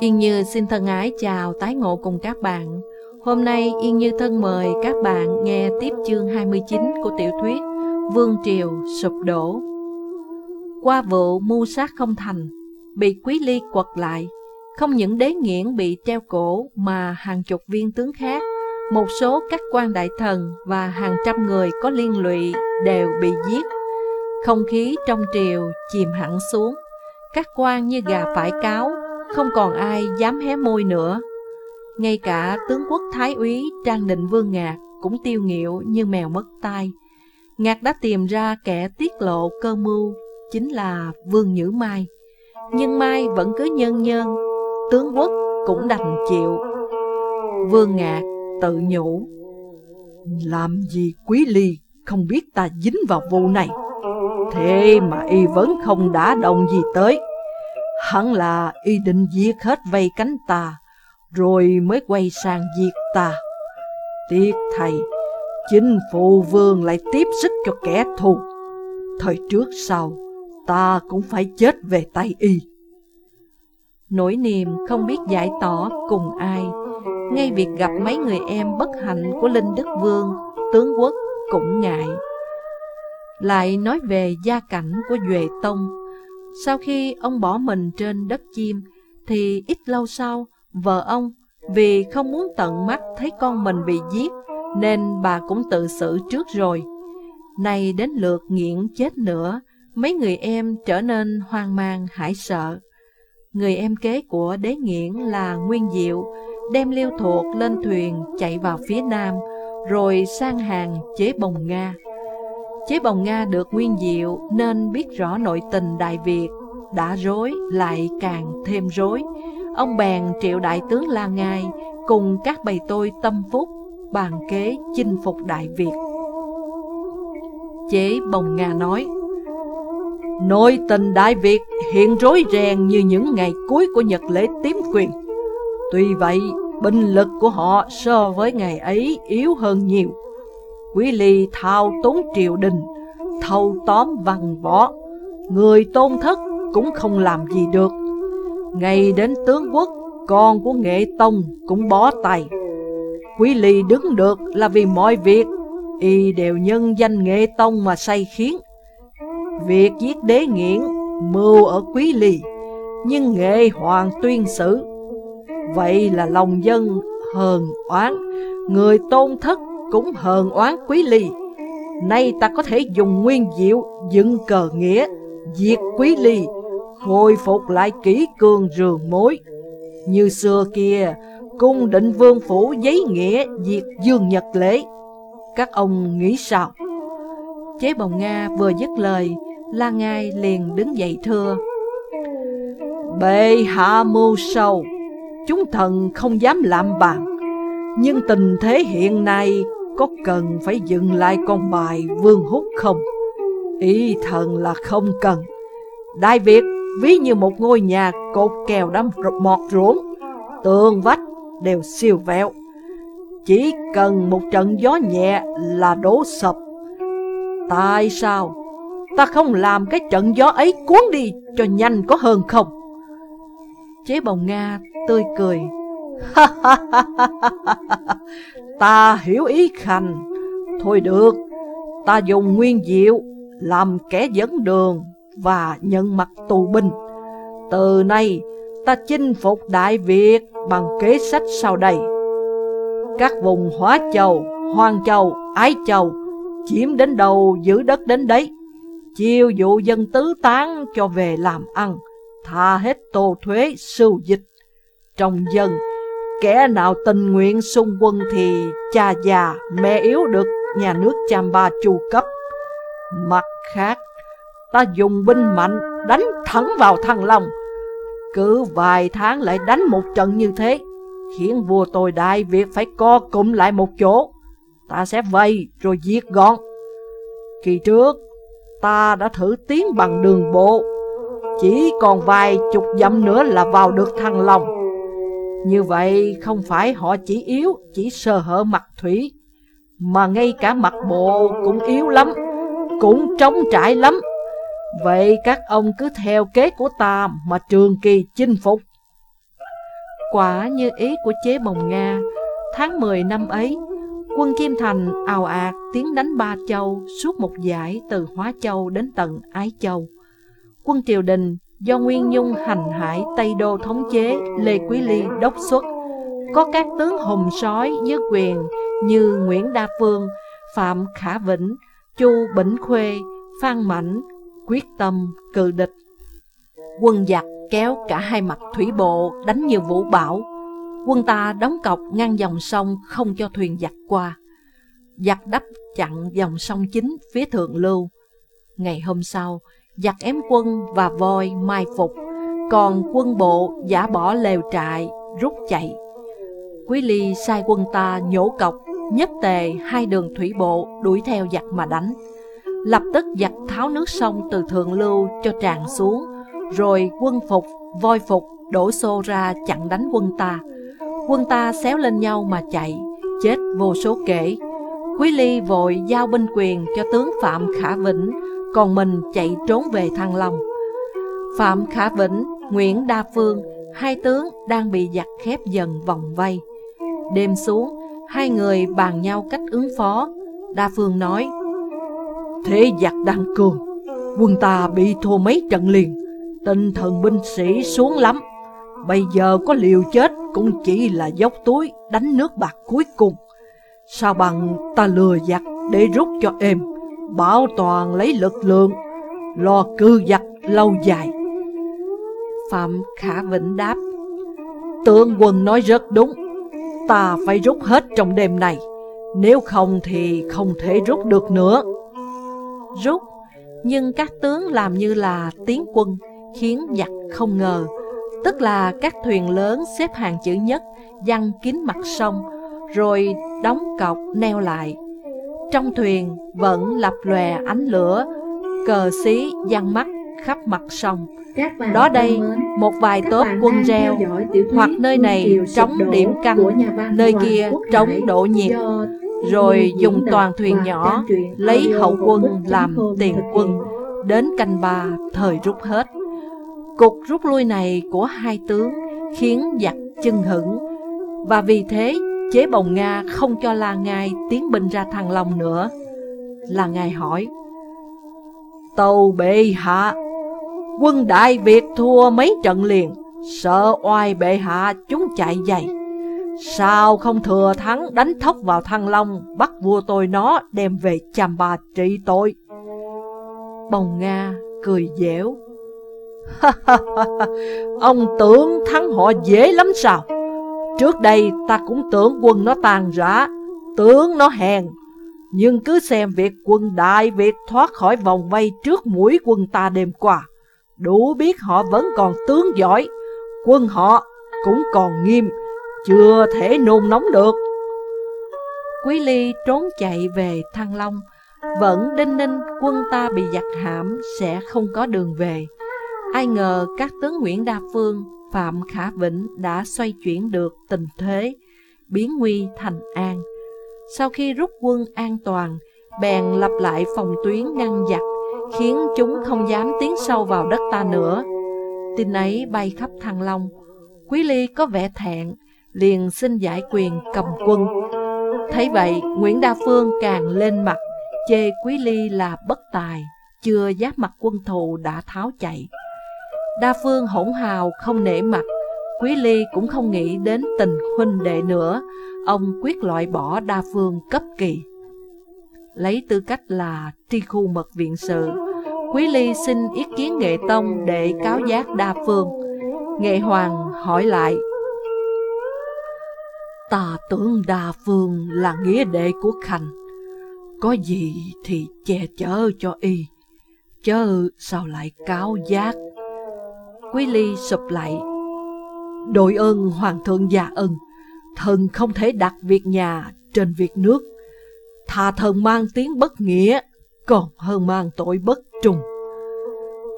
Yên Như xin thân ái chào tái ngộ cùng các bạn. Hôm nay Yên Như thân mời các bạn nghe tiếp chương 29 của tiểu thuyết Vương Triều Sụp Đổ. Qua vụ mưu sát không thành, bị Quý Ly quật lại, không những đế nghiễn bị treo cổ mà hàng chục viên tướng khác, một số các quan đại thần và hàng trăm người có liên lụy đều bị giết. Không khí trong triều chìm hẳn xuống, các quan như gà phải cáo, không còn ai dám hé môi nữa. Ngay cả tướng quốc Thái úy Trang Định Vương Ngạc cũng tiêu nghiệu như mèo mất tai. Ngạc đã tìm ra kẻ tiết lộ cơ mưu, chính là Vương Nhữ Mai. Nhưng Mai vẫn cứ nhân nhân, tướng quốc cũng đành chịu. Vương Ngạc tự nhủ. Làm gì quý ly không biết ta dính vào vụ này. Thế mà y vẫn không đã động gì tới. Hẳn là y định giết hết vây cánh ta, rồi mới quay sang giết ta. Tiếc thầy, chính phụ vương lại tiếp sức cho kẻ thù. Thời trước sau, ta cũng phải chết về tay y. Nỗi niềm không biết giải tỏ cùng ai, ngay việc gặp mấy người em bất hạnh của Linh Đức Vương, tướng quốc cũng ngại. Lại nói về gia cảnh của Duệ Tông, sau khi ông bỏ mình trên đất chim, thì ít lâu sau, vợ ông vì không muốn tận mắt thấy con mình bị giết, nên bà cũng tự xử trước rồi. Nay đến lượt nghiện chết nữa, mấy người em trở nên hoang mang, hải sợ. Người em kế của đế nghiễn là Nguyên Diệu, đem liêu thuộc lên thuyền chạy vào phía nam, rồi sang hàng chế bồng Nga. Chế bồng Nga được Nguyên Diệu nên biết rõ nội tình Đại Việt, đã rối lại càng thêm rối. Ông bèn triệu đại tướng La Ngai cùng các bầy tôi tâm phúc, bàn kế chinh phục Đại Việt. Chế bồng Nga nói, Nội tình Đại Việt hiện rối ren như những ngày cuối của Nhật lễ tím quyền. Tuy vậy, binh lực của họ so với ngày ấy yếu hơn nhiều. Quý ly thao tốn triều đình, thâu tóm văn võ, người tôn thất cũng không làm gì được. Ngày đến tướng quốc, con của nghệ tông cũng bó tay. Quý ly đứng được là vì mọi việc, y đều nhân danh nghệ tông mà say khiến. Việc giết đế nghiễn, mưu ở quý ly, nhưng nghệ hoàng tuyên xử. Vậy là lòng dân hờn oán, người tôn thất cũng hờn oán quý ly. Nay ta có thể dùng nguyên diệu dựng cờ nghĩa, diệt quý ly, khôi phục lại kỹ cương rường mối. Như xưa kia, cung định vương phủ giấy nghĩa diệt dương nhật lễ. Các ông nghĩ sao? Chế bồng Nga vừa dứt lời, La Ngai liền đứng dậy thưa. Bệ hạ mưu sâu, chúng thần không dám làm bạc Nhưng tình thế hiện nay có cần phải dừng lại con bài vương hút không? Ý thần là không cần. Đại Việt ví như một ngôi nhà cột kèo đâm mọt ruộng, tường vách đều siêu vẹo. Chỉ cần một trận gió nhẹ là đổ sập. Tại sao ta không làm cái trận gió ấy cuốn đi cho nhanh có hơn không? Chế bồng Nga tươi cười. ta hiểu ý khanh. Thôi được, ta dùng nguyên diệu làm kẻ dẫn đường và nhận mặt tù binh. Từ nay, ta chinh phục Đại Việt bằng kế sách sau đây. Các vùng Hóa Châu, hoàng Châu, Ái Châu chiếm đến đầu giữ đất đến đấy. Chiêu dụ dân tứ tán cho về làm ăn, tha hết tô thuế sưu dịch. Trong dân, kẻ nào tình nguyện xung quân thì cha già, mẹ yếu được nhà nước chăm ba chu cấp. Mặt khác, ta dùng binh mạnh đánh thẳng vào thăng long. Cứ vài tháng lại đánh một trận như thế, khiến vua tôi Đại Việt phải co cụm lại một chỗ. Ta sẽ vây rồi giết gọn. Kỳ trước, ta đã thử tiến bằng đường bộ, chỉ còn vài chục dặm nữa là vào được thăng long. Như vậy không phải họ chỉ yếu, chỉ sơ hở mặt thủy, mà ngay cả mặt bộ cũng yếu lắm, cũng trống trải lắm. Vậy các ông cứ theo kế của ta mà trường kỳ chinh phục, Quả như ý của chế bồng Nga, tháng 10 năm ấy, quân Kim Thành ào ạt tiến đánh Ba Châu suốt một giải từ Hóa Châu đến tận Ái Châu. Quân triều đình do Nguyên Nhung hành hải Tây Đô thống chế Lê Quý Ly đốc xuất, có các tướng hùng sói dưới quyền như Nguyễn Đa Phương, Phạm Khả Vĩnh, Chu Bỉnh Khuê, Phan Mảnh, quyết tâm cự địch. Quân giặc kéo cả hai mặt thủy bộ đánh như vũ bão. Quân ta đóng cọc ngăn dòng sông không cho thuyền giặc qua. Giặc đắp chặn dòng sông chính phía thượng lưu. Ngày hôm sau, giặc ém quân và voi mai phục, còn quân bộ giả bỏ lều trại, rút chạy. Quý Ly sai quân ta nhổ cọc, nhất tề hai đường thủy bộ đuổi theo giặc mà đánh. Lập tức giặc tháo nước sông từ thượng lưu cho tràn xuống, rồi quân phục, voi phục đổ xô ra chặn đánh quân ta. Quân ta xéo lên nhau mà chạy, chết vô số kể. Quý Ly vội giao binh quyền cho tướng Phạm Khả Vĩnh, còn mình chạy trốn về Thăng Long. Phạm Khả Vĩnh, Nguyễn Đa Phương, hai tướng đang bị giặc khép dần vòng vây. Đêm xuống, hai người bàn nhau cách ứng phó. Đa Phương nói, Thế giặc đang cường, quân ta bị thua mấy trận liền, tinh thần binh sĩ xuống lắm. Bây giờ có liều chết cũng chỉ là dốc túi đánh nước bạc cuối cùng. Sao bằng ta lừa giặc để rút cho êm, bảo toàn lấy lực lượng, lo cư giặc lâu dài. Phạm Khả Vĩnh đáp, Tướng quân nói rất đúng, ta phải rút hết trong đêm này, nếu không thì không thể rút được nữa. Rút, nhưng các tướng làm như là tiến quân, khiến giặc không ngờ. Tức là các thuyền lớn xếp hàng chữ nhất, dăng kín mặt sông, rồi đóng cọc neo lại. Trong thuyền vẫn lập lòe ánh lửa, cờ xí dăng mắt khắp mặt sông. Đó đây, một vài tốp quân reo, hoặc nơi này trống điểm canh, nơi kia trống độ nhiệt, rồi dùng toàn thuyền nhỏ, lấy hậu quân làm tiền quân, đến canh ba thời rút hết. Cục rút lui này của hai tướng khiến giặc chân hững, và vì thế chế bồng Nga không cho La Ngai tiến binh ra Thăng Long nữa. La Ngai hỏi, Tàu bệ hạ, quân Đại Việt thua mấy trận liền, sợ oai bệ hạ chúng chạy dày. Sao không thừa thắng đánh thốc vào Thăng Long, bắt vua tôi nó đem về chàm bà trị tội? Bồng Nga cười dẻo. Ông tưởng thắng họ dễ lắm sao? Trước đây ta cũng tưởng quân nó tàn rã, tưởng nó hèn. Nhưng cứ xem việc quân Đại Việt thoát khỏi vòng vây trước mũi quân ta đêm qua. Đủ biết họ vẫn còn tướng giỏi, quân họ cũng còn nghiêm, chưa thể nôn nóng được. Quý Ly trốn chạy về Thăng Long, vẫn đinh ninh quân ta bị giặc hãm sẽ không có đường về. Ai ngờ các tướng Nguyễn Đa Phương, Phạm Khả Vĩnh đã xoay chuyển được tình thế, biến nguy thành an. Sau khi rút quân an toàn, bèn lập lại phòng tuyến ngăn giặc, khiến chúng không dám tiến sâu vào đất ta nữa. Tin ấy bay khắp Thăng Long. Quý Ly có vẻ thẹn, liền xin giải quyền cầm quân. Thấy vậy, Nguyễn Đa Phương càng lên mặt, chê Quý Ly là bất tài, chưa giáp mặt quân thù đã tháo chạy. Đa Phương hỗn hào không nể mặt, Quý Ly cũng không nghĩ đến tình huynh đệ nữa, ông quyết loại bỏ Đa Phương cấp kỳ. Lấy tư cách là tri khu mật viện sự, Quý Ly xin ý kiến Nghệ Tông để cáo giác Đa Phương. Nghệ Hoàng hỏi lại, Ta tưởng Đa Phương là nghĩa đệ của Khanh, có gì thì che chở cho y, chớ sao lại cáo giác. Quý Ly sụp lại, đội ơn Hoàng thượng già ân, thần không thể đặt việc nhà trên việc nước. Thà thần mang tiếng bất nghĩa, còn hơn mang tội bất trùng.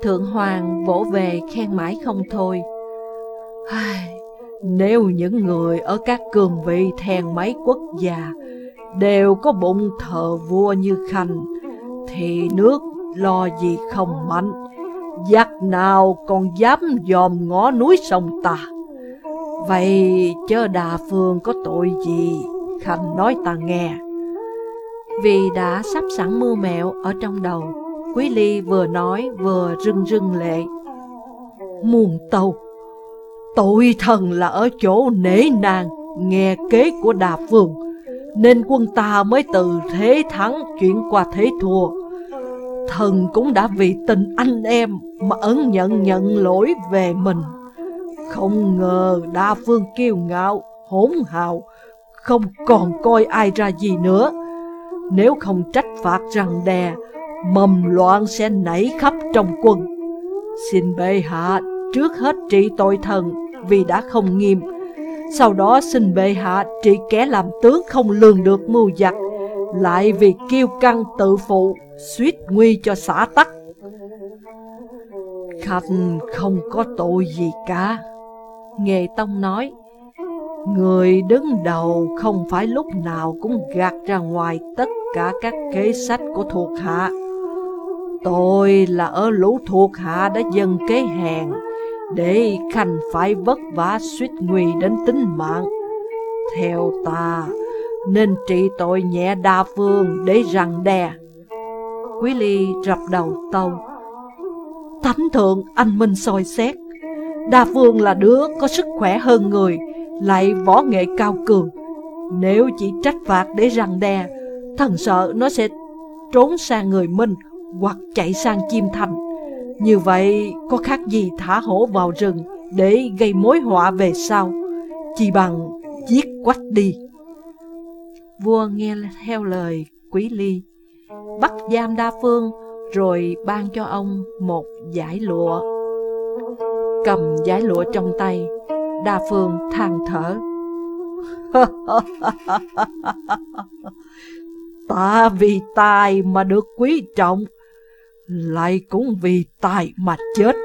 Thượng Hoàng vỗ về khen mãi không thôi. Ai, nếu những người ở các cường vị thèn mấy quốc gia đều có bụng thờ vua như Khanh, thì nước lo gì không mạnh, giặc nào còn dám dòm ngó núi sông ta. Vậy chớ đà phương có tội gì? Khanh nói ta nghe. Vì đã sắp sẵn mưu mẹo ở trong đầu, Quý Ly vừa nói vừa rưng rưng lệ. Muôn tâu, tội thần là ở chỗ nể nàng, nghe kế của đà phương, nên quân ta mới từ thế thắng chuyển qua thế thua. Thần cũng đã vì tình anh em mà ấn nhận nhận lỗi về mình. Không ngờ đa phương kiêu ngạo, hỗn hào, không còn coi ai ra gì nữa. Nếu không trách phạt rằng đè, mầm loạn sẽ nảy khắp trong quân. Xin bệ hạ trước hết trị tội thần vì đã không nghiêm. Sau đó xin bệ hạ trị kẻ làm tướng không lường được mưu giặc, lại vì kiêu căng tự phụ, suýt nguy cho xã tắc. Khanh không có tội gì cả. Nghề Tông nói, Người đứng đầu không phải lúc nào cũng gạt ra ngoài tất cả các kế sách của thuộc hạ. Tôi là ở lũ thuộc hạ đã dần kế hèn, để Khanh phải vất vả suýt nguy đến tính mạng. Theo ta, nên trị tội nhẹ đa phương để răng đe. Quý Ly rập đầu tâu. Thánh thượng anh minh soi xét, đa phương là đứa có sức khỏe hơn người, lại võ nghệ cao cường. Nếu chỉ trách phạt để răng đe, thần sợ nó sẽ trốn sang người Minh hoặc chạy sang chim thành. Như vậy có khác gì thả hổ vào rừng để gây mối họa về sau, chỉ bằng giết quách đi. Vua nghe theo lời quý ly, bắt giam đa phương rồi ban cho ông một giải lụa. Cầm giải lụa trong tay, đa phương than thở. Ta vì tài mà được quý trọng, lại cũng vì tài mà chết.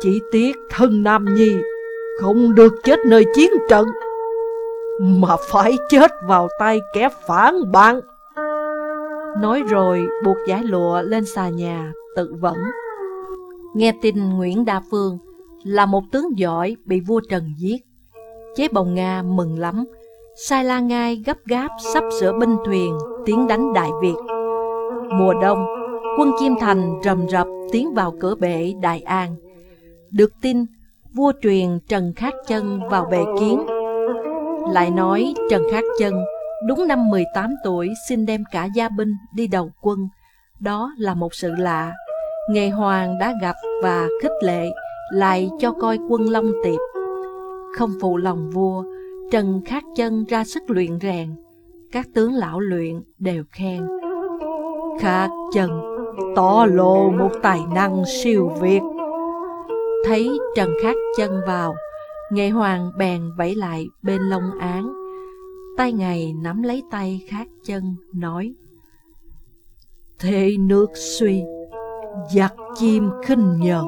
Chỉ tiếc thân Nam Nhi không được chết nơi chiến trận, mà phải chết vào tay kẻ phản bạn. Nói rồi buộc giải lụa lên xà nhà, tự vẫn. Nghe tin Nguyễn Đa Phương là một tướng giỏi bị vua Trần giết. Chế bồng Nga mừng lắm, sai la ngai gấp gáp sắp sửa binh thuyền tiến đánh Đại Việt. Mùa đông, quân Kim Thành rầm rập tiến vào cửa bể Đại An. Được tin, vua truyền Trần Khát Chân vào bệ kiến. Lại nói Trần Khát Chân đúng năm 18 tuổi xin đem cả gia binh đi đầu quân. Đó là một sự lạ. Nghệ Hoàng đã gặp và khích lệ, lại cho coi quân Long Tiệp. Không phụ lòng vua, Trần Khát Chân ra sức luyện rèn. Các tướng lão luyện đều khen. Khát Chân tỏ lộ một tài năng siêu việt. Thấy Trần Khát Chân vào, Nghệ Hoàng bèn vẫy lại bên lông án. Tay ngày nắm lấy tay Khát Chân, nói Thế nước suy, giặc chim khinh nhờn.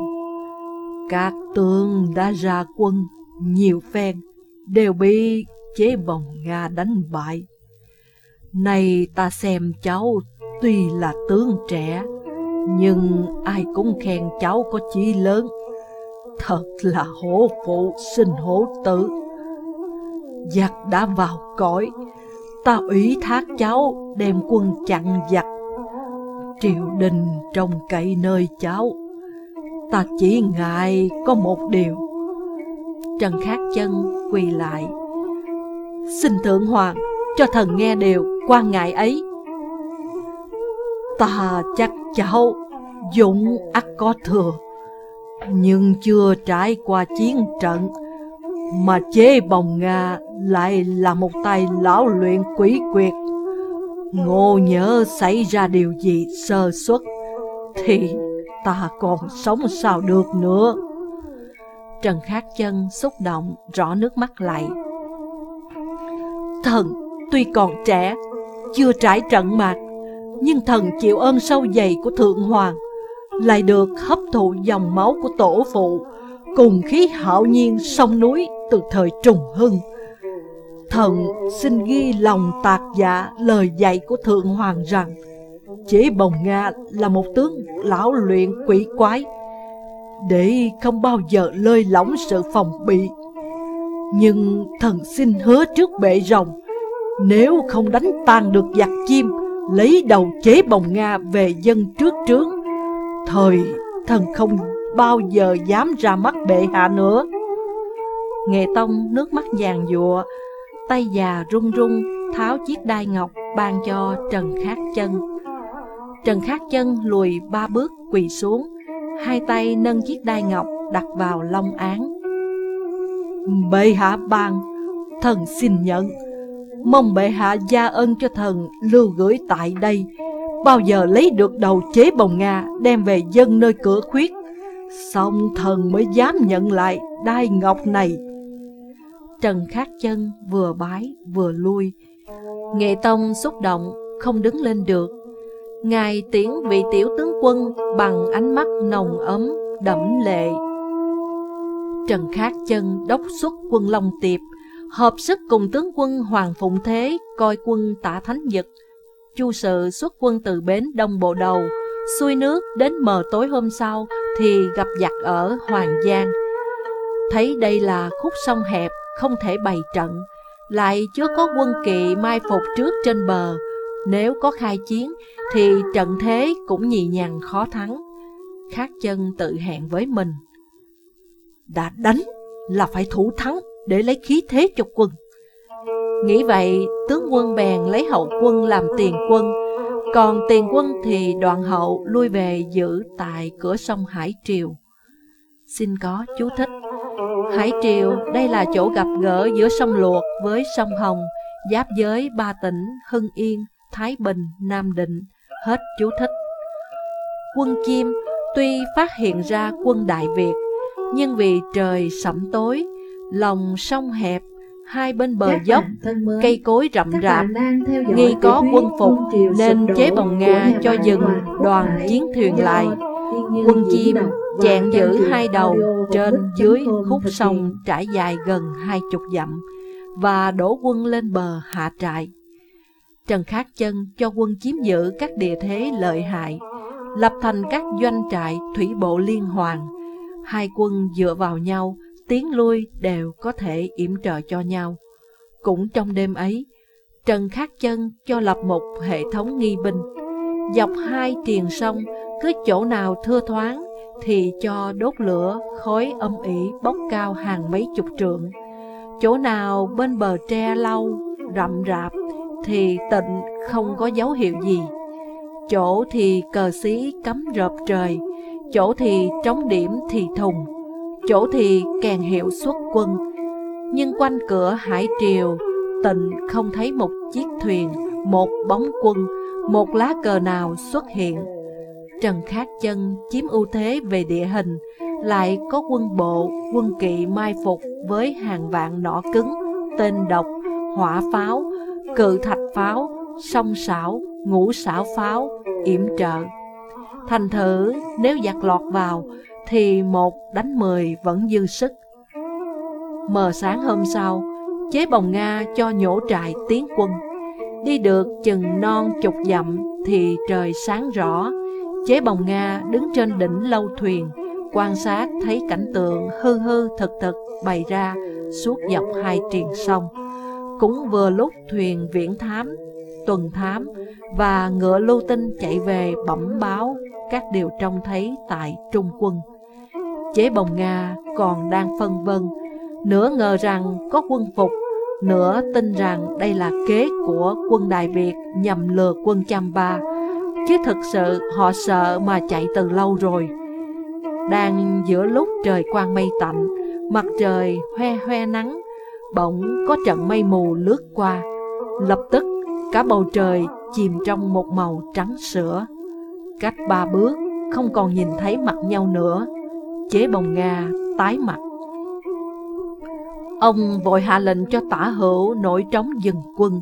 Các tướng đã ra quân nhiều phen, đều bị chế bồng Nga đánh bại. Này ta xem cháu tuy là tướng trẻ, nhưng ai cũng khen cháu có chí lớn. Thật là hổ phụ sinh hổ tử. Giặc đã vào cõi, ta ủy thác cháu đem quân chặn giặc. Triều đình trông cậy nơi cháu, ta chỉ ngại có một điều. Trần Khát Chân quỳ lại. Xin Thượng Hoàng cho thần nghe điều quan ngại ấy. Ta chắc cháu dũng ắt có thừa, nhưng chưa trải qua chiến trận, mà chế bồng Nga lại là một tay lão luyện quỷ quyệt. Ngô nhớ xảy ra điều gì sơ xuất, thì ta còn sống sao được nữa. Trần Khát Chân xúc động, rõ nước mắt lại. Thần tuy còn trẻ, chưa trải trận mạc, nhưng thần chịu ơn sâu dày của Thượng Hoàng, lại được hấp thụ dòng máu của tổ phụ, cùng khí hạo nhiên sông núi từ thời trùng hưng. Thần xin ghi lòng tạc dạ lời dạy của Thượng Hoàng rằng, Chế Bồng Nga là một tướng lão luyện quỷ quái, để không bao giờ lơi lỏng sự phòng bị. Nhưng thần xin hứa trước bệ rồng Nếu không đánh tan được giặc chim Lấy đầu chế bồng Nga về dân trước trướng Thời thần không bao giờ dám ra mắt bệ hạ nữa. Nghệ Tông nước mắt vàng dụa Tay già run run tháo chiếc đai ngọc ban cho Trần Khát Chân. Trần Khát Chân lùi ba bước quỳ xuống Hai tay nâng chiếc đai ngọc đặt vào long án. Bệ hạ ban, thần xin nhận. Mong bệ hạ gia ân cho thần lưu gửi tại đây. Bao giờ lấy được đầu chế bồng Nga, đem về dân nơi cửa khuyết. Xong thần mới dám nhận lại đai ngọc này. Trần Khát Chân vừa bái vừa lui. Nghệ Tông xúc động, không đứng lên được. Ngài tiễn vị tiểu tướng quân bằng ánh mắt nồng ấm, đẫm lệ. Trần Khát Chân đốc xuất quân Long Tiệp, hợp sức cùng tướng quân Hoàng Phụng Thế, coi quân tả thánh nhật. Chu sự xuất quân từ bến Đông Bộ Đầu, xuôi nước đến mờ tối hôm sau thì gặp giặc ở Hoàng Giang. Thấy đây là khúc sông hẹp, không thể bày trận, lại chưa có quân kỵ mai phục trước trên bờ. Nếu có khai chiến thì trận thế cũng nhì nhằn khó thắng. khác chân tự hẹn với mình. Đã đánh là phải thủ thắng để lấy khí thế cho quân. Nghĩ vậy, tướng quân bèn lấy hậu quân làm tiền quân, còn tiền quân thì đoạn hậu lui về giữ tại cửa sông Hải Triều. Xin có chú thích. Hải Triều đây là chỗ gặp gỡ giữa sông Luộc với sông Hồng, giáp giới ba tỉnh Hưng Yên, Thái Bình, Nam Định. Hết chú thích. Quân Kim tuy phát hiện ra quân Đại Việt, nhưng vì trời sẩm tối, lòng sông hẹp, hai bên bờ Các dốc, cây cối rậm rạp, nghi có quân phục nên chế bồng Nga cho dừng đoàn chiến thuyền lại. Quân chim chẹn giữ hai đầu trên dưới khúc sông trải dài gần hai chục dặm và đổ quân lên bờ hạ trại. Trần Khát Chân cho quân chiếm giữ các địa thế lợi hại, lập thành các doanh trại thủy bộ liên hoàn. Hai quân dựa vào nhau, tiến lui đều có thể yểm trợ cho nhau. Cũng trong đêm ấy, Trần Khát Chân cho lập một hệ thống nghi binh. Dọc hai triền sông, cứ chỗ nào thưa thoáng thì cho đốt lửa, khói âm ỉ bốc cao hàng mấy chục trượng. Chỗ nào bên bờ tre lau, rậm rạp thì tịnh không có dấu hiệu gì. Chỗ thì cờ xí cắm rợp trời, chỗ thì trống điểm thì thùng, chỗ thì càng hiệu xuất quân. Nhưng quanh cửa hải triều, tịnh không thấy một chiếc thuyền, một bóng quân, một lá cờ nào xuất hiện. Trần Khát Chân chiếm ưu thế về địa hình, lại có quân bộ, quân kỵ mai phục với hàng vạn nỏ cứng, tên độc, hỏa pháo, cự thạch pháo, song xảo, ngũ xảo pháo, yểm trợ. Thành thử nếu giặc lọt vào thì một đánh mười vẫn dư sức. Mờ sáng hôm sau, chế bồng Nga cho nhổ trại tiến quân. Đi được chừng non chục dặm thì trời sáng rõ. Chế bồng Nga đứng trên đỉnh lâu thuyền, quan sát thấy cảnh tượng hư hư thực thực bày ra suốt dọc hai triền sông. Cũng vừa lúc thuyền viễn thám, tuần thám và ngựa lưu tinh chạy về bẩm báo các điều trông thấy tại Trung quân. Chế bồng Nga còn đang phân vân, nửa ngờ rằng có quân phục, nửa tin rằng đây là kế của quân Đại Việt nhằm lừa quân Champa, chứ thực sự họ sợ mà chạy từ lâu rồi. Đang giữa lúc trời quang mây tạnh, mặt trời hoe hoe nắng, bỗng có trận mây mù lướt qua. Lập tức, cả bầu trời chìm trong một màu trắng sữa. Cách ba bước, không còn nhìn thấy mặt nhau nữa. Chế bồng Nga tái mặt. Ông vội hạ lệnh cho tả hữu nổi trống dừng quân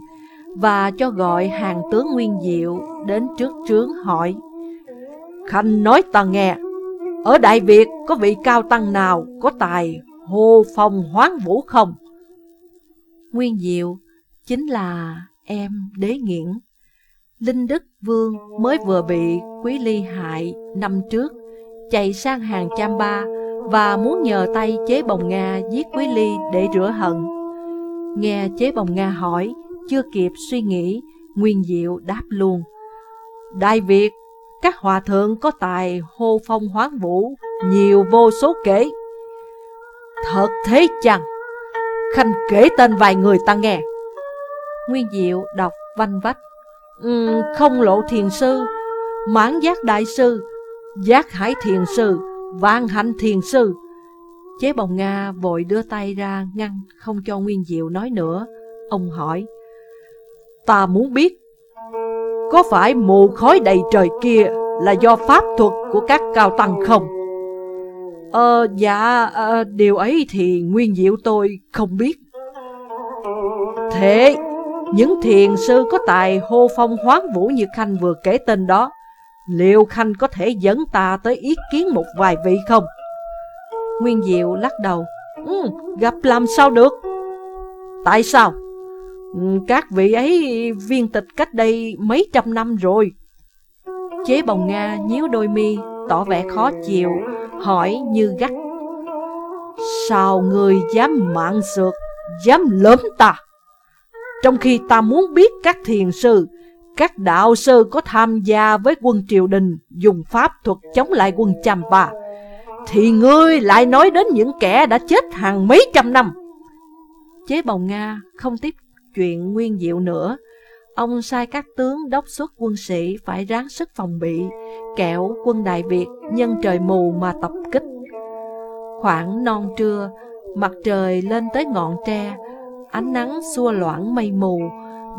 và cho gọi hàng tướng Nguyên Diệu đến trước trướng hỏi Khanh nói ta nghe, ở Đại Việt có vị cao tăng nào có tài hô phong hoán vũ không? Nguyên Diệu chính là em đế nghiễn. Linh Đức Vương mới vừa bị Quý Ly hại năm trước, chạy sang hàng Chamba và muốn nhờ tay chế bồng Nga giết Quý Ly để rửa hận. Nghe chế bồng Nga hỏi, chưa kịp suy nghĩ, Nguyên Diệu đáp luôn. Đại Việt, các hòa thượng có tài hô phong hoán vũ, nhiều vô số kể. Thật thế chăng? Khanh kể tên vài người ta nghe. Nguyên Diệu đọc vanh vách. Ừ, không lộ thiền sư, mãn giác đại sư, giác hải thiền sư, vạn hạnh thiền sư. Chế bồng Nga vội đưa tay ra ngăn không cho Nguyên Diệu nói nữa. Ông hỏi, ta muốn biết, có phải mù khói đầy trời kia là do pháp thuật của các cao tăng không? Ờ, dạ, à, điều ấy thì Nguyên Diệu tôi không biết. Thế, những thiền sư có tài hô phong hoán vũ như Khanh vừa kể tên đó, liệu Khanh có thể dẫn ta tới ý kiến một vài vị không? Nguyên Diệu lắc đầu, ừ, gặp làm sao được? Tại sao? Ừ, các vị ấy viên tịch cách đây mấy trăm năm rồi. Chế bồng Nga nhíu đôi mi, tỏ vẻ khó chịu, hỏi như gắt. Sao người dám mạng sượt, dám lớn ta? Trong khi ta muốn biết các thiền sư, các đạo sư có tham gia với quân triều đình dùng pháp thuật chống lại quân Champa, thì ngươi lại nói đến những kẻ đã chết hàng mấy trăm năm. Chế bồng Nga không tiếp chuyện nguyên diệu nữa, ông sai các tướng đốc xuất quân sĩ phải ráng sức phòng bị, kẻo quân Đại Việt nhân trời mù mà tập kích. Khoảng non trưa, mặt trời lên tới ngọn tre, ánh nắng xua loãng mây mù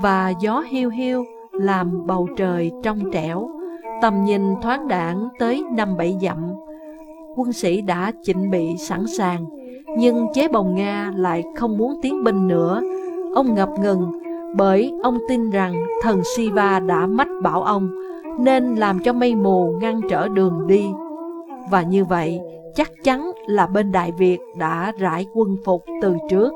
và gió hiu hiu làm bầu trời trong trẻo, tầm nhìn thoáng đảng tới năm bảy dặm. Quân sĩ đã chỉnh bị sẵn sàng, nhưng chế bồng Nga lại không muốn tiến binh nữa. Ông ngập ngừng bởi ông tin rằng thần Siva đã mách bảo ông nên làm cho mây mù ngăn trở đường đi. Và như vậy, chắc chắn là bên Đại Việt đã rải quân phục từ trước.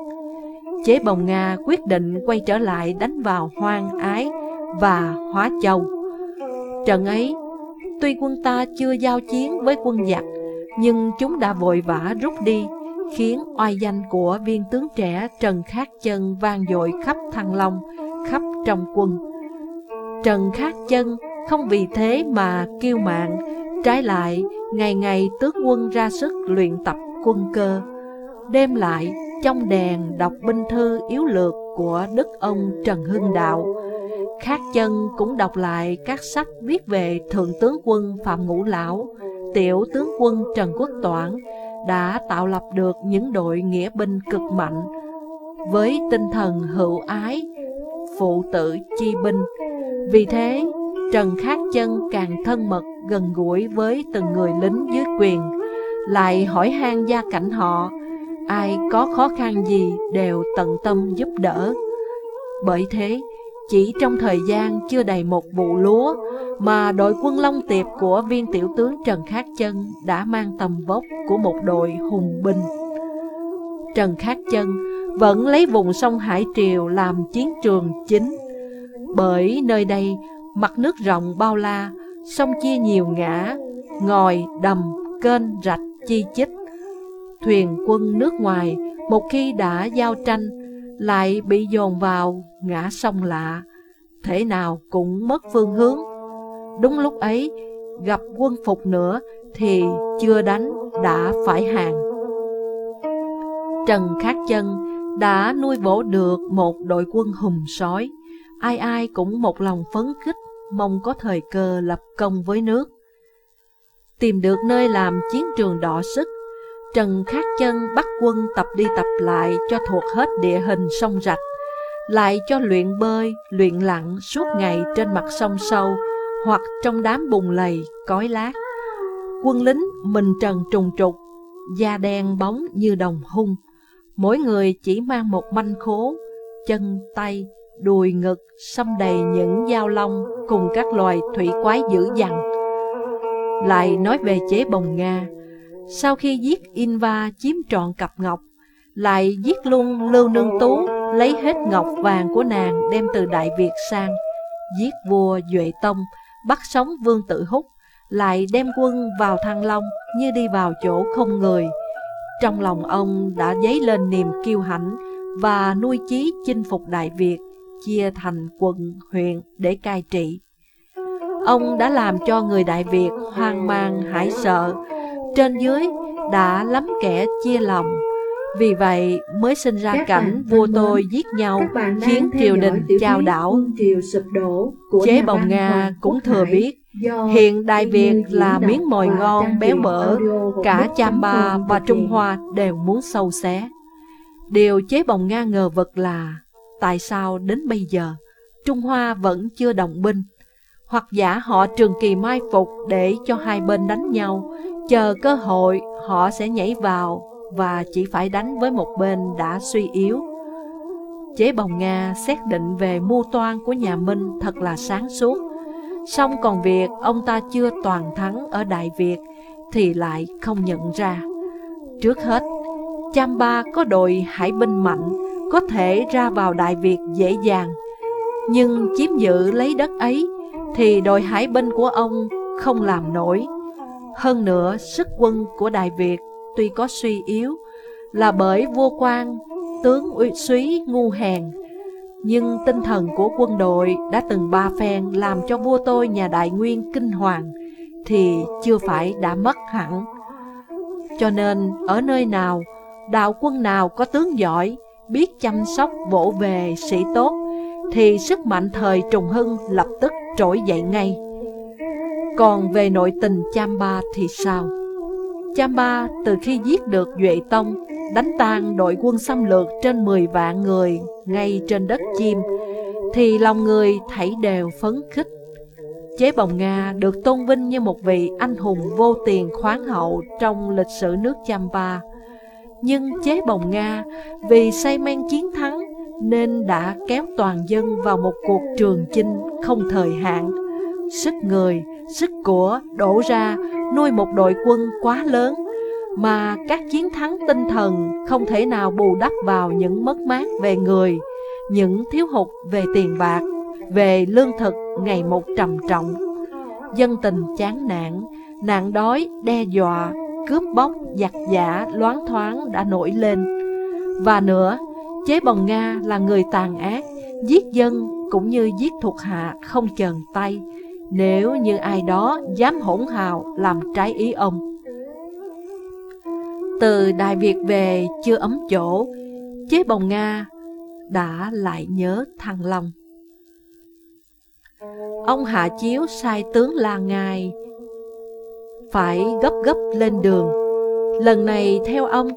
Chế bồng Nga quyết định quay trở lại đánh vào hoang ái và hóa châu. Trận ấy, tuy quân ta chưa giao chiến với quân giặc, nhưng chúng đã vội vã rút đi, khiến oai danh của viên tướng trẻ Trần Khát Chân vang dội khắp Thăng Long, khắp trong quân. Trần Khát Chân không vì thế mà kiêu mạn, trái lại ngày ngày tướng quân ra sức luyện tập quân cơ. Đêm lại, trong đèn đọc binh thư yếu lược của đức ông Trần Hưng Đạo, Khác chân cũng đọc lại các sách viết về Thượng tướng quân Phạm Ngũ Lão, Tiểu tướng quân Trần Quốc Toản đã tạo lập được những đội nghĩa binh cực mạnh với tinh thần hữu ái, phụ tử chi binh. Vì thế, Trần Khát Chân càng thân mật gần gũi với từng người lính dưới quyền, lại hỏi han gia cảnh họ, ai có khó khăn gì đều tận tâm giúp đỡ. Bởi thế, chỉ trong thời gian chưa đầy một vụ lúa mà đội quân Long Tiệp của viên tiểu tướng Trần Khát Chân đã mang tầm vóc của một đội hùng binh. Trần Khát Chân vẫn lấy vùng sông Hải Triều làm chiến trường chính. Bởi nơi đây mặt nước rộng bao la, sông chia nhiều ngã, ngòi, đầm, kênh, rạch, chi chích. Thuyền quân nước ngoài một khi đã giao tranh lại bị dồn vào ngã sông lạ, thể nào cũng mất phương hướng. Đúng lúc ấy, gặp quân phục nữa thì chưa đánh đã phải hàng. Trần Khát Chân đã nuôi bổ được một đội quân hùng sói, ai ai cũng một lòng phấn khích, mong có thời cơ lập công với nước. Tìm được nơi làm chiến trường đỏ sức, Trần Khát Chân bắt quân tập đi tập lại cho thuộc hết địa hình sông rạch, lại cho luyện bơi, luyện lặn suốt ngày trên mặt sông sâu hoặc trong đám bùn lầy, cói lát. Quân lính mình trần trùng trục, da đen bóng như đồng hung, mỗi người chỉ mang một manh khố, chân, tay, đùi ngực xâm đầy những dao long cùng các loài thủy quái dữ dằn. Lại nói về chế bồng Nga, sau khi giết Inva chiếm trọn cặp ngọc, lại giết luôn Lưu Nương Tú, lấy hết ngọc vàng của nàng đem từ Đại Việt sang, giết vua Duệ Tông, bắt sống Vương Tự Húc, lại đem quân vào Thăng Long như đi vào chỗ không người, Trong lòng ông đã dấy lên niềm kiêu hãnh và nuôi chí chinh phục Đại Việt, chia thành quận, huyện để cai trị. Ông đã làm cho người Đại Việt hoang mang, hải sợ, trên dưới đã lắm kẻ chia lòng. Vì vậy mới sinh ra Các cảnh vua tôi giết nhau, khiến triều đình chao thuyết đảo. Vương triều sụp đổ của Chế Bồng Nga cũng thừa biết Hiện Đại Việt là miếng mồi ngon béo bở, cả Chamba chấm và Trung. Hoa đều muốn sâu xé. Điều chế bồng Nga ngờ vực là tại sao đến bây giờ Trung Hoa vẫn chưa động binh, hoặc giả họ trường kỳ mai phục để cho hai bên đánh nhau, chờ cơ hội họ sẽ nhảy vào và chỉ phải đánh với một bên đã suy yếu. Chế bồng Nga xét định về mưu toan của nhà Minh thật là sáng suốt, song còn việc ông ta chưa toàn thắng ở Đại Việt thì lại không nhận ra. Trước hết, Chamba có đội hải binh mạnh, có thể ra vào Đại Việt dễ dàng. Nhưng chiếm giữ lấy đất ấy thì đội hải binh của ông không làm nổi. Hơn nữa, sức quân của Đại Việt tuy có suy yếu là bởi vua quan, tướng uy suý ngu hèn. Nhưng tinh thần của quân đội đã từng ba phen làm cho vua tôi nhà Đại Nguyên kinh hoàng thì chưa phải đã mất hẳn. Cho nên ở nơi nào, đạo quân nào có tướng giỏi, biết chăm sóc vỗ về sĩ tốt, thì sức mạnh thời trùng hưng lập tức trỗi dậy ngay. Còn về nội tình Chamba thì sao? Chamba từ khi giết được Duệ Tông, đánh tan đội quân xâm lược trên 10 vạn người ngay trên đất chim, thì lòng người thảy đều phấn khích. Chế Bồng Nga được tôn vinh như một vị anh hùng vô tiền khoáng hậu trong lịch sử nước Champa. Nhưng Chế Bồng Nga vì say men chiến thắng nên đã kéo toàn dân vào một cuộc trường chinh không thời hạn. Sức người, sức của đổ ra nuôi một đội quân quá lớn mà các chiến thắng tinh thần không thể nào bù đắp vào những mất mát về người, những thiếu hụt về tiền bạc, về lương thực ngày một trầm trọng. Dân tình chán nản, nạn đói, đe dọa, cướp bóc, giặc giả, loáng thoáng đã nổi lên. Và nữa, chế bồng Nga là người tàn ác, giết dân cũng như giết thuộc hạ không chờn tay, nếu như ai đó dám hỗn hào làm trái ý ông. Từ Đại Việt về chưa ấm chỗ, chế bồng Nga đã lại nhớ Thăng Long. Ông Hạ Chiếu sai tướng La ngài phải gấp gấp lên đường. Lần này theo ông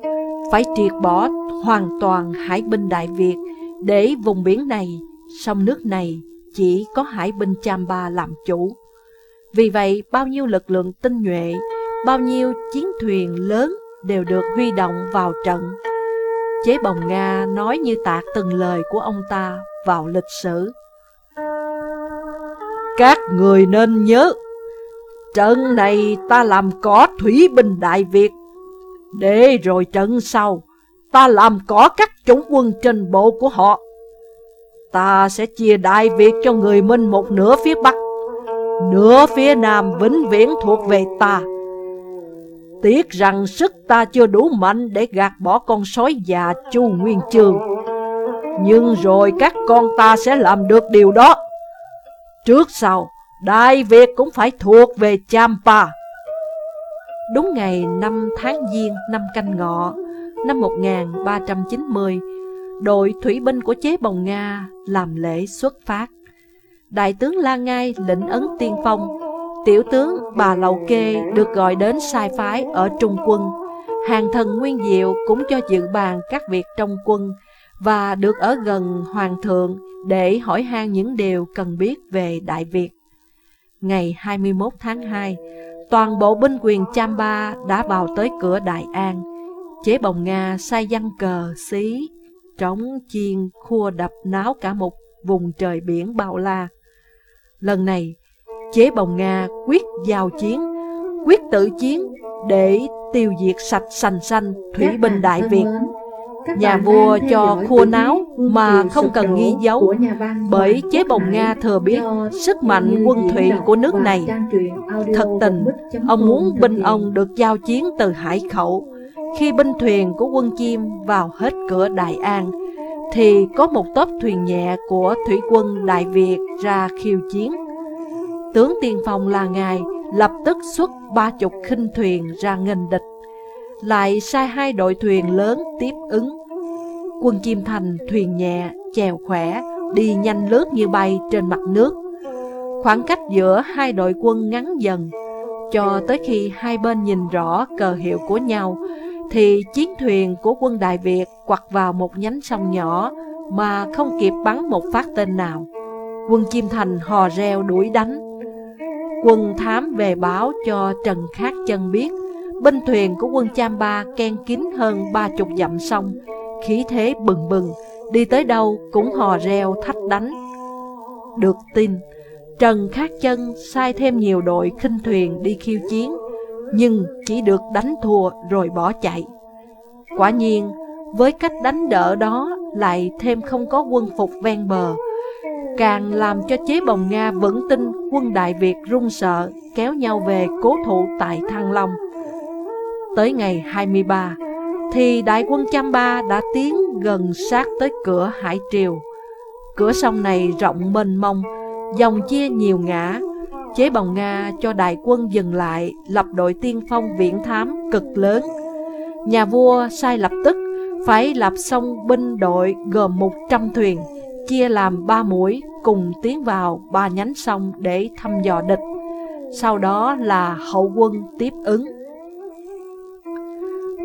phải triệt bỏ hoàn toàn hải binh Đại Việt để vùng biển này, sông nước này chỉ có hải binh Chamba làm chủ. Vì vậy, bao nhiêu lực lượng tinh nhuệ, bao nhiêu chiến thuyền lớn đều được huy động vào trận. Chế bồng Nga nói như tạc từng lời của ông ta vào lịch sử. Các người nên nhớ, trận này ta làm có thủy binh Đại Việt, để rồi trận sau, ta làm có các chủng quân trên bộ của họ. Ta sẽ chia Đại Việt cho người Minh một nửa phía Bắc, nửa phía Nam vĩnh viễn thuộc về ta. Tiếc rằng sức ta chưa đủ mạnh để gạt bỏ con sói già Chu Nguyên Chương. Nhưng rồi các con ta sẽ làm được điều đó. Trước sau, Đại Việt cũng phải thuộc về Champa. Đúng ngày 5 tháng Giêng năm canh ngọ năm 1390, đội thủy binh của chế bồng Nga làm lễ xuất phát. Đại tướng La Ngai lĩnh ấn tiên phong, tiểu tướng Bà Lầu Kê được gọi đến sai phái ở Trung quân. Hàng thần Nguyên Diệu cũng cho dự bàn các việc trong quân và được ở gần Hoàng thượng để hỏi han những điều cần biết về Đại Việt. Ngày 21 tháng 2, toàn bộ binh quyền Chamba đã vào tới cửa Đại An. Chế bồng Nga sai văn cờ, xí, trống, chiên, khua đập náo cả một vùng trời biển bao la. Lần này, chế bồng Nga quyết giao chiến, quyết tự chiến để tiêu diệt sạch sành xanh thủy binh Đại Việt. Nhà vua cho khua náo mà không cần đổ ghi dấu, bởi chế bồng Nga thừa biết sức mạnh quân thủy của nước này. Thật tình, ông muốn binh ông được giao chiến từ hải khẩu, khi binh thuyền của quân Chiêm vào hết cửa Đại An, thì có một tốp thuyền nhẹ của thủy quân Đại Việt ra khiêu chiến. Tướng tiên phong là ngài lập tức xuất ba chục khinh thuyền ra nghênh địch, lại sai hai đội thuyền lớn tiếp ứng. Quân Chiêm Thành thuyền nhẹ, chèo khỏe, đi nhanh lướt như bay trên mặt nước. Khoảng cách giữa hai đội quân ngắn dần, cho tới khi hai bên nhìn rõ cờ hiệu của nhau, thì chiến thuyền của quân Đại Việt quặt vào một nhánh sông nhỏ mà không kịp bắn một phát tên nào. Quân Chim Thành hò reo đuổi đánh. Quân thám về báo cho Trần Khát Chân biết, binh thuyền của quân Cham Ba ken kín hơn ba chục dặm sông, khí thế bừng bừng, đi tới đâu cũng hò reo thách đánh. Được tin, Trần Khát Chân sai thêm nhiều đội khinh thuyền đi khiêu chiến, nhưng chỉ được đánh thua rồi bỏ chạy. Quả nhiên, với cách đánh đỡ đó lại thêm không có quân phục ven bờ, càng làm cho chế bồng Nga vững tin quân Đại Việt run sợ kéo nhau về cố thủ tại Thăng Long. Tới ngày 23, thì đại quân Cham Ba đã tiến gần sát tới cửa Hải Triều. Cửa sông này rộng mênh mông, dòng chia nhiều ngã, chế bồng Nga cho đại quân dừng lại, lập đội tiên phong viễn thám cực lớn. Nhà vua sai lập tức phải lập xong binh đội gồm 100 thuyền, chia làm ba mũi cùng tiến vào ba nhánh sông để thăm dò địch. Sau đó là hậu quân tiếp ứng.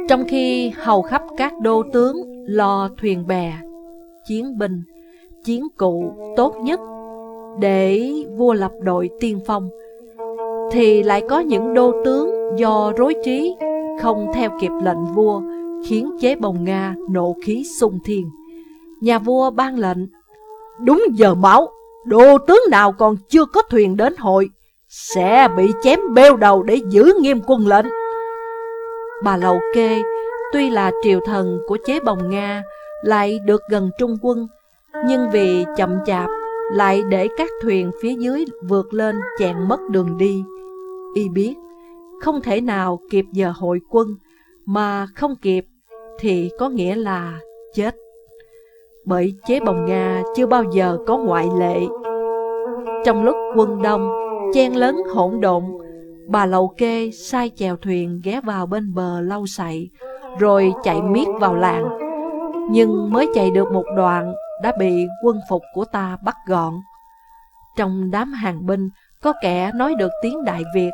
Trong khi hầu khắp các đô tướng lo thuyền bè, chiến binh, chiến cụ tốt nhất để vua lập đội tiên phong, thì lại có những đô tướng do rối trí không theo kịp lệnh vua, khiến chế bồng Nga nộ khí sung thiên. Nhà vua ban lệnh, đúng giờ máu, đô tướng nào còn chưa có thuyền đến hội, sẽ bị chém bêu đầu để giữ nghiêm quân lệnh. Bà Lầu Kê, tuy là triều thần của chế bồng Nga, lại được gần trung quân, nhưng vì chậm chạp lại để các thuyền phía dưới vượt lên chèn mất đường đi. Y biết, không thể nào kịp giờ hội quân, mà không kịp thì có nghĩa là chết. Bởi chế bồng Nga chưa bao giờ có ngoại lệ. Trong lúc quân đông, chen lớn hỗn độn, bà Lầu Kê sai chèo thuyền ghé vào bên bờ lau sậy, rồi chạy miết vào làng. Nhưng mới chạy được một đoạn đã bị quân phục của ta bắt gọn. Trong đám hàng binh có kẻ nói được tiếng Đại Việt,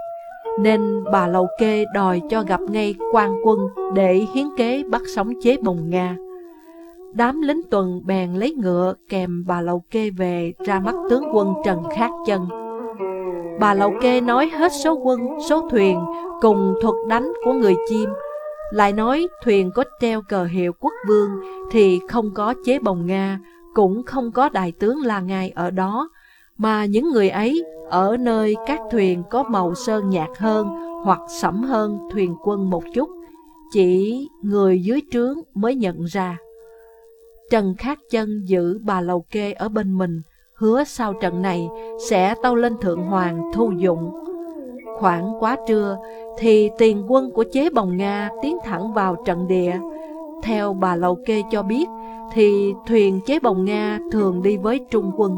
nên bà Lầu Kê đòi cho gặp ngay quan quân để hiến kế bắt sống chế bồng Nga. Đám lính tuần bèn lấy ngựa kèm bà Lầu Kê về ra mắt tướng quân Trần Khát Chân. Bà Lầu Kê nói hết số quân, số thuyền cùng thuật đánh của người chim, lại nói thuyền có treo cờ hiệu quốc vương thì không có chế bồng Nga, cũng không có đại tướng là ngài ở đó, mà những người ấy ở nơi các thuyền có màu sơn nhạt hơn hoặc sẫm hơn thuyền quân một chút, chỉ người dưới trướng mới nhận ra. Trần Khát Chân giữ bà Lầu Kê ở bên mình, hứa sau trận này sẽ tâu lên Thượng Hoàng thu dụng. Khoảng quá trưa thì tiền quân của chế bồng Nga tiến thẳng vào trận địa. Theo bà Lầu Kê cho biết thì thuyền chế bồng Nga thường đi với Trung quân,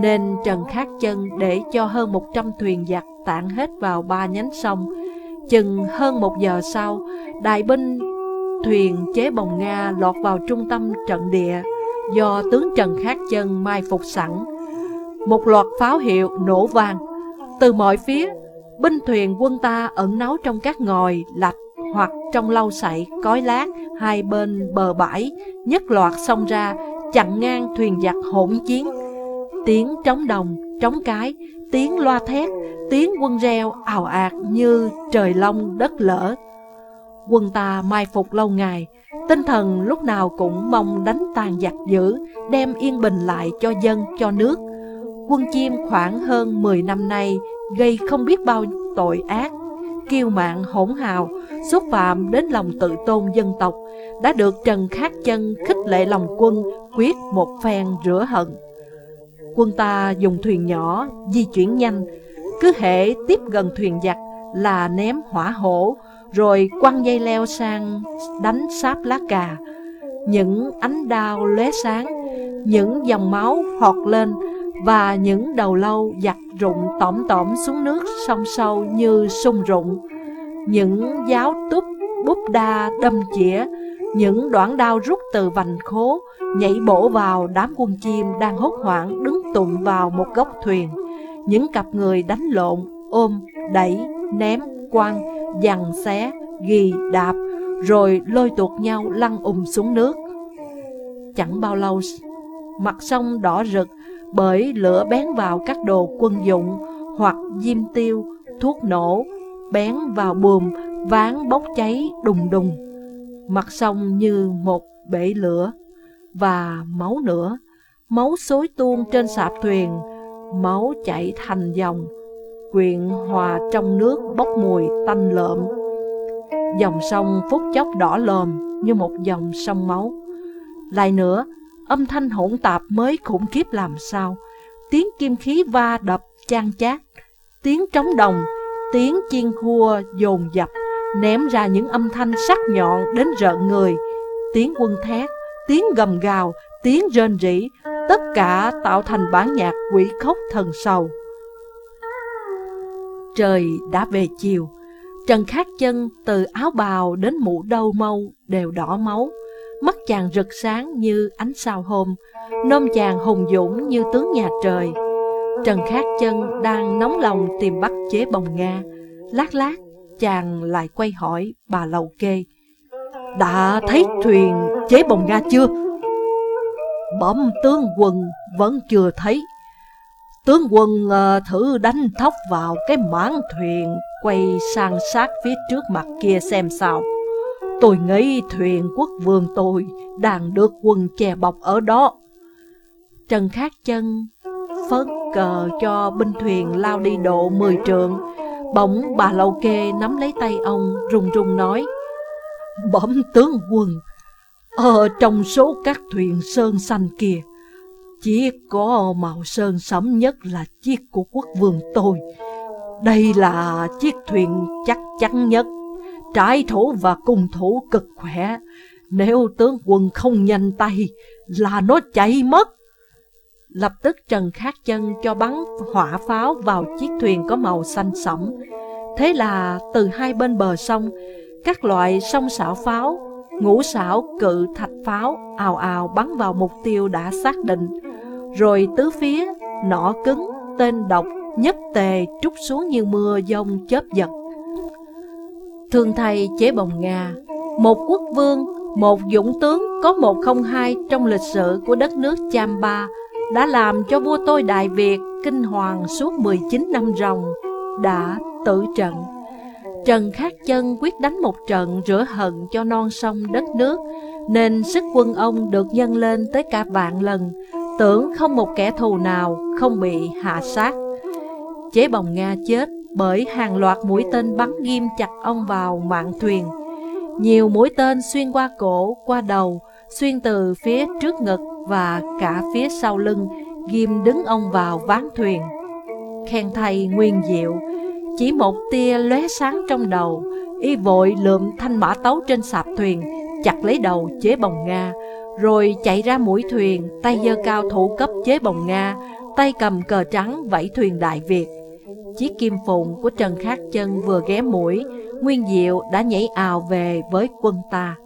nên Trần Khát Chân để cho hơn 100 thuyền giặc tản hết vào ba nhánh sông. Chừng hơn một giờ sau, đại binh thuyền chế bồng Nga lọt vào trung tâm trận địa do tướng Trần Khát Chân mai phục sẵn. Một loạt pháo hiệu nổ vang. Từ mọi phía, binh thuyền quân ta ẩn náu trong các ngòi, lạch hoặc trong lau sậy, cói lát hai bên bờ bãi, nhất loạt xông ra, chặn ngang thuyền giặc hỗn chiến. Tiếng trống đồng, trống cái, tiếng loa thét, tiếng quân reo ào ạt như trời long đất lỡ. Quân ta mai phục lâu ngày, tinh thần lúc nào cũng mong đánh tàn giặc dữ, đem yên bình lại cho dân, cho nước. Quân chim khoảng hơn 10 năm nay gây không biết bao tội ác, kiêu mạn hỗn hào, xúc phạm đến lòng tự tôn dân tộc, đã được Trần Khát Chân khích lệ lòng quân quyết một phen rửa hận. Quân ta dùng thuyền nhỏ, di chuyển nhanh, cứ hệ tiếp gần thuyền giặc là ném hỏa hổ, rồi quăng dây leo sang đánh sáp lá cà. Những ánh đao lóe sáng, những dòng máu họt lên và những đầu lâu giặt rụng tỏm tỏm xuống nước sông sâu như sung rụng. Những giáo túp búp đa đâm chĩa, những đoạn đao rút từ vành khố, nhảy bổ vào đám quân chim đang hốt hoảng đứng tụng vào một góc thuyền. Những cặp người đánh lộn, ôm, đẩy, ném, quăng, dằn xé, ghi, đạp, rồi lôi tuột nhau lăn ùm xuống nước. Chẳng bao lâu, mặt sông đỏ rực bởi lửa bén vào các đồ quân dụng hoặc diêm tiêu, thuốc nổ, bén vào buồm, ván bốc cháy đùng đùng. Mặt sông như một bể lửa, và máu nữa, máu xối tuôn trên sạp thuyền, máu chảy thành dòng, quyện hòa trong nước bốc mùi tanh lợm. Dòng sông phút chốc đỏ lòm như một dòng sông máu. Lại nữa, âm thanh hỗn tạp mới khủng khiếp làm sao. Tiếng kim khí va đập chan chát, tiếng trống đồng, tiếng chiên khua dồn dập, ném ra những âm thanh sắc nhọn đến rợn người. Tiếng quân thét, tiếng gầm gào, tiếng rên rỉ, tất cả tạo thành bản nhạc quỷ khóc thần sầu. Trời đã về chiều, Trần Khát Chân từ áo bào đến mũ đầu mâu đều đỏ máu, mắt chàng rực sáng như ánh sao hôm, nôm chàng hùng dũng như tướng nhà trời. Trần Khát Chân đang nóng lòng tìm bắt chế bồng Nga, lát lát chàng lại quay hỏi bà Lầu Kê. Đã thấy thuyền chế bồng Nga chưa? Bẩm tướng quân vẫn chưa thấy Tướng quân ờ, thử đánh thóc vào cái mảng thuyền Quay sang sát phía trước mặt kia xem sao Tôi nghĩ thuyền quốc vương tôi đang được quân che bọc ở đó Trần Khát Chân phấn cờ cho binh thuyền lao đi độ 10 trượng Bỗng bà Lâu Kê nắm lấy tay ông run run nói Bẩm tướng quân Ở trong số các thuyền sơn xanh kia Chiếc có màu sơn sẫm nhất là chiếc của quốc vương tôi. Đây là chiếc thuyền chắc chắn nhất, trái thủ và cung thủ cực khỏe. Nếu tướng quân không nhanh tay là nó chạy mất. Lập tức Trần Khát Chân cho bắn hỏa pháo vào chiếc thuyền có màu xanh sẫm. Thế là từ hai bên bờ sông, các loại sông xảo pháo, ngũ xảo cự thạch pháo ào ào bắn vào mục tiêu đã xác định rồi tứ phía, nỏ cứng, tên độc, nhất tề trút xuống như mưa dông chớp giật. Thương thầy chế bồng Nga, một quốc vương, một dũng tướng có một không hai trong lịch sử của đất nước Champa đã làm cho vua tôi Đại Việt kinh hoàng suốt 19 năm ròng, đã tử trận. Trần Khát Chân quyết đánh một trận rửa hận cho non sông đất nước, nên sức quân ông được nhân lên tới cả vạn lần, tưởng không một kẻ thù nào không bị hạ sát. Chế bồng Nga chết bởi hàng loạt mũi tên bắn ghim chặt ông vào mạng thuyền. Nhiều mũi tên xuyên qua cổ, qua đầu, xuyên từ phía trước ngực và cả phía sau lưng, ghim đứng ông vào ván thuyền. Khen thầy nguyên diệu, chỉ một tia lóe sáng trong đầu, y vội lượm thanh mã tấu trên sạp thuyền, chặt lấy đầu chế bồng Nga, rồi chạy ra mũi thuyền, tay giơ cao thủ cấp chế bồng Nga, tay cầm cờ trắng vẫy thuyền Đại Việt. Chiếc kim phụng của Trần Khát Chân vừa ghé mũi, Nguyên Diệu đã nhảy ào về với quân ta.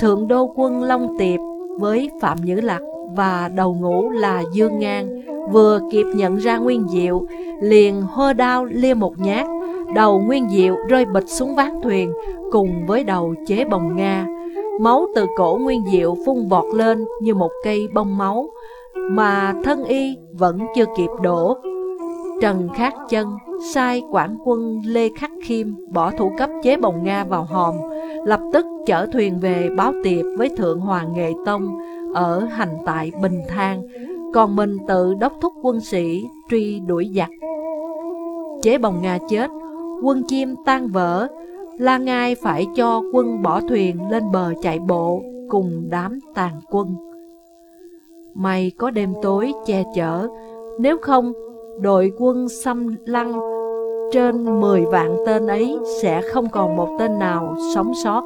Thượng đô quân Long Tiệp với Phạm Nhữ Lạc và đầu ngũ là Dương Ngang vừa kịp nhận ra Nguyên Diệu, liền hơ đao lia một nhát, đầu Nguyên Diệu rơi bịch xuống ván thuyền cùng với đầu chế bồng Nga. Máu từ cổ Nguyên Diệu phun vọt lên như một cây bông máu, mà thân y vẫn chưa kịp đổ. Trần Khát Chân sai quản quân Lê Khắc Khiêm bỏ thủ cấp chế bồng Nga vào hòm, lập tức chở thuyền về báo tiệp với Thượng Hoàng Nghệ Tông ở hành tại Bình Thang, còn mình tự đốc thúc quân sĩ truy đuổi giặc. Chế bồng Nga chết, quân chim tan vỡ, La Ngai phải cho quân bỏ thuyền lên bờ chạy bộ cùng đám tàn quân. May có đêm tối che chở, nếu không đội quân xâm lăng trên 10 vạn tên ấy sẽ không còn một tên nào sống sót.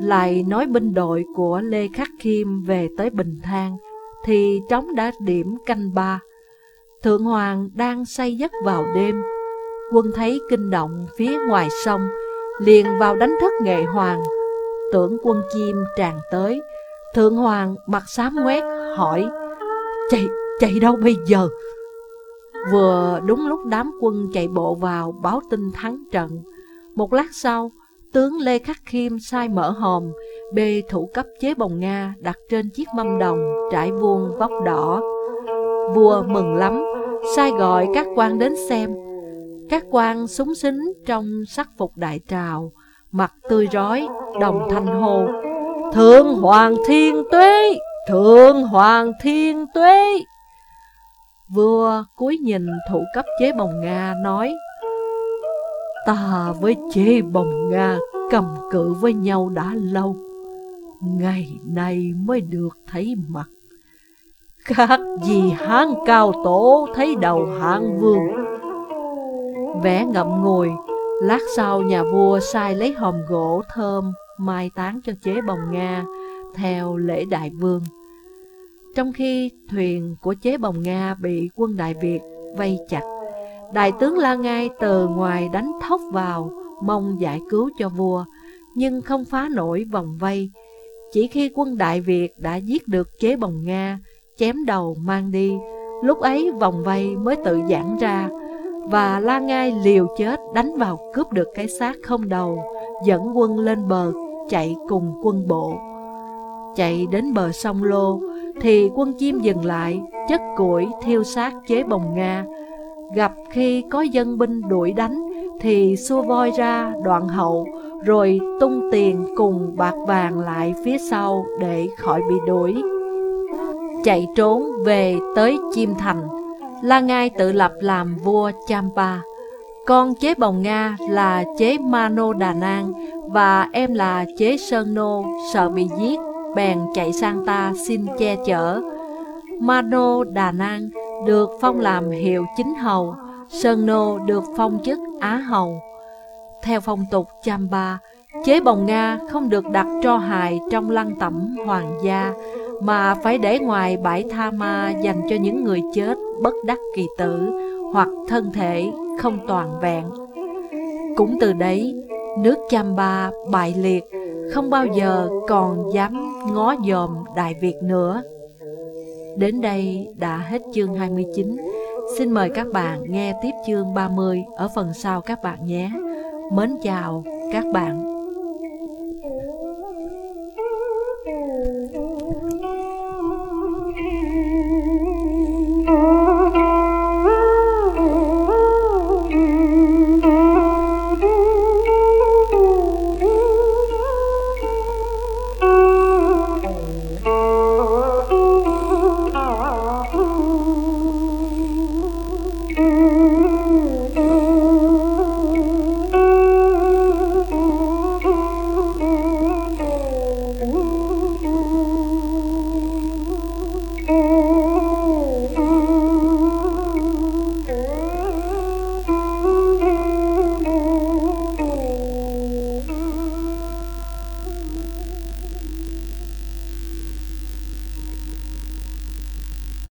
Lại nói binh đội của Lê Khắc Khiêm về tới Bình Thang, thì trống đã điểm canh ba. Thượng Hoàng đang say giấc vào đêm, quân thấy kinh động phía ngoài sông, liền vào đánh thức nghệ hoàng. Tưởng quân chim tràn tới, Thượng Hoàng mặt xám ngoét hỏi, chạy, chạy đâu bây giờ? Vừa đúng lúc đám quân chạy bộ vào báo tin thắng trận. Một lát sau, tướng Lê Khắc Khiêm sai mở hòm, bê thủ cấp chế bồng Nga đặt trên chiếc mâm đồng trải vuông vóc đỏ. Vua mừng lắm, sai gọi các quan đến xem. Các quan súng xính trong sắc phục đại trào, mặt tươi rói, đồng thanh hô. Thượng Hoàng Thiên Tuế! Thượng Hoàng Thiên Tuế! Vua cúi nhìn thủ cấp chế bồng Nga, nói, Ta với chế bồng Nga cầm cự với nhau đã lâu, Ngày nay mới được thấy mặt. Các gì hán cao tổ thấy đầu hạng vương. Vẽ ngậm ngùi, Lát sau nhà vua sai lấy hòm gỗ thơm Mai táng cho chế bồng Nga Theo lễ đại vương trong khi thuyền của chế bồng Nga bị quân Đại Việt vây chặt, Đại tướng La Ngai từ ngoài đánh thốc vào, mong giải cứu cho vua, nhưng không phá nổi vòng vây. Chỉ khi quân Đại Việt đã giết được chế bồng Nga, chém đầu mang đi, lúc ấy vòng vây mới tự giãn ra, và La Ngai liều chết đánh vào cướp được cái xác không đầu, dẫn quân lên bờ, chạy cùng quân bộ. Chạy đến bờ sông Lô, thì quân chim dừng lại, chất củi thiêu sát chế bồng Nga. Gặp khi có dân binh đuổi đánh, thì xua voi ra đoạn hậu, rồi tung tiền cùng bạc vàng lại phía sau để khỏi bị đuổi. Chạy trốn về tới chim Thành, La Ngai tự lập làm vua Champa. Con chế bồng Nga là chế Mano Đà Nang và em là chế Sơn Nô sợ bị giết bèn chạy sang ta xin che chở. Mano Đà Nang được phong làm hiệu chính hầu, Sơn Nô được phong chức Á hầu. Theo phong tục Champa, chế bồng Nga không được đặt tro hài trong lăng tẩm hoàng gia, mà phải để ngoài bãi tha ma dành cho những người chết bất đắc kỳ tử hoặc thân thể không toàn vẹn. Cũng từ đấy, nước Champa bại liệt không bao giờ còn dám ngó dòm Đại Việt nữa. Đến đây đã hết chương 29. Xin mời các bạn nghe tiếp chương 30 ở phần sau các bạn nhé. Mến chào các bạn.